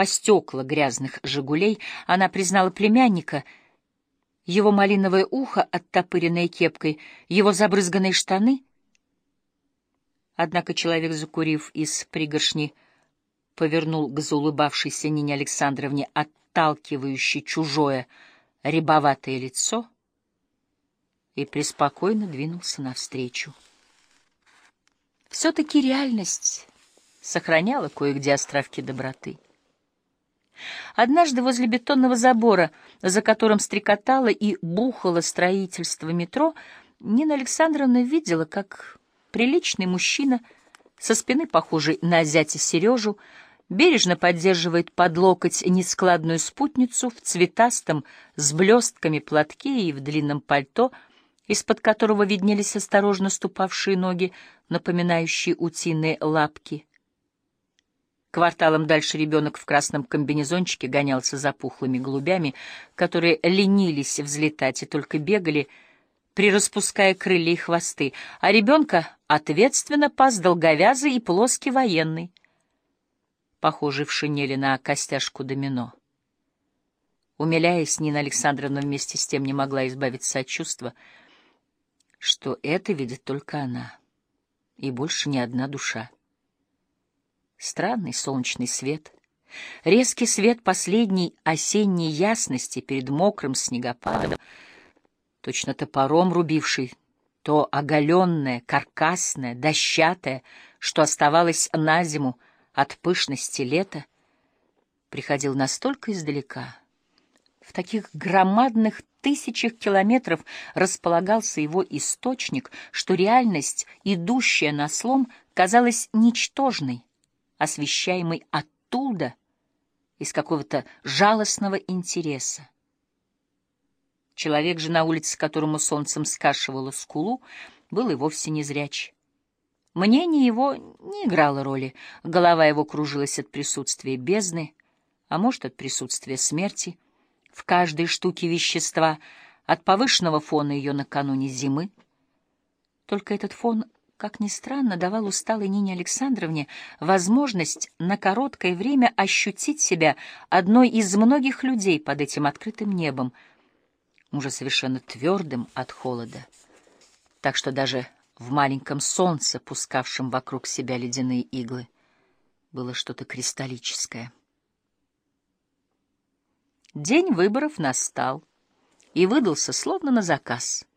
по стекла грязных «Жигулей», она признала племянника, его малиновое ухо, оттопыренное кепкой, его забрызганные штаны. Однако человек, закурив из пригоршни, повернул к заулыбавшейся Нине Александровне отталкивающее чужое рябоватое лицо и преспокойно двинулся навстречу. Все-таки реальность сохраняла кое-где островки доброты. Однажды возле бетонного забора, за которым стрекотало и бухало строительство метро, Нина Александровна видела, как приличный мужчина, со спины похожий на зятя Сережу, бережно поддерживает под локоть нескладную спутницу в цветастом с блестками платке и в длинном пальто, из-под которого виднелись осторожно ступавшие ноги, напоминающие утиные лапки — Кварталом дальше ребенок в красном комбинезончике гонялся за пухлыми голубями, которые ленились взлетать и только бегали, прираспуская крылья и хвосты, а ребенка ответственно пас долговязый и плоский военный, похожий в шинели на костяшку домино. Умиляясь, Нина Александровна вместе с тем не могла избавиться от чувства, что это видит только она, и больше ни одна душа. Странный солнечный свет, резкий свет последней осенней ясности перед мокрым снегопадом, точно топором рубивший то оголенное, каркасное, дощатое, что оставалось на зиму от пышности лета, приходил настолько издалека. В таких громадных тысячах километров располагался его источник, что реальность, идущая на слом, казалась ничтожной, освещаемый оттуда, из какого-то жалостного интереса. Человек же на улице, которому солнцем скашивало скулу, был и вовсе не зряч. Мнение его не играло роли, голова его кружилась от присутствия бездны, а может, от присутствия смерти, в каждой штуке вещества, от повышенного фона ее накануне зимы. Только этот фон как ни странно, давал усталой Нине Александровне возможность на короткое время ощутить себя одной из многих людей под этим открытым небом, уже совершенно твердым от холода. Так что даже в маленьком солнце, пускавшем вокруг себя ледяные иглы, было что-то кристаллическое. День выборов настал и выдался словно на заказ —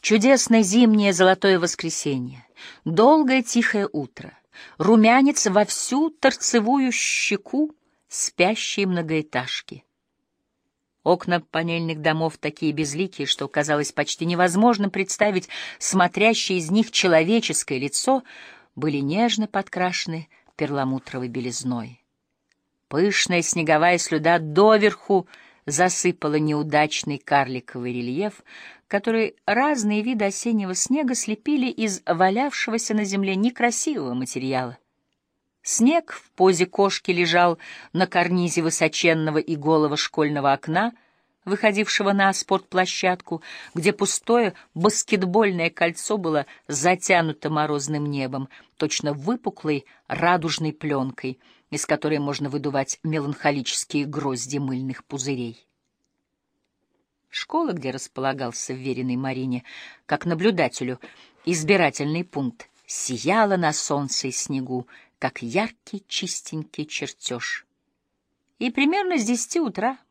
Чудесное зимнее золотое воскресенье, долгое тихое утро, румянец во всю торцевую щеку спящие многоэтажки. Окна панельных домов такие безликие, что казалось почти невозможно представить смотрящее из них человеческое лицо, были нежно подкрашены перламутровой белизной. Пышная снеговая слюда доверху засыпала неудачный карликовый рельеф, который разные виды осеннего снега слепили из валявшегося на земле некрасивого материала. Снег в позе кошки лежал на карнизе высоченного и голого школьного окна, выходившего на спортплощадку, где пустое баскетбольное кольцо было затянуто морозным небом, точно выпуклой радужной пленкой, из которой можно выдувать меланхолические грозди мыльных пузырей. Школа, где располагался вверенный Марине, как наблюдателю, избирательный пункт, сияла на солнце и снегу, как яркий чистенький чертеж. И примерно с десяти утра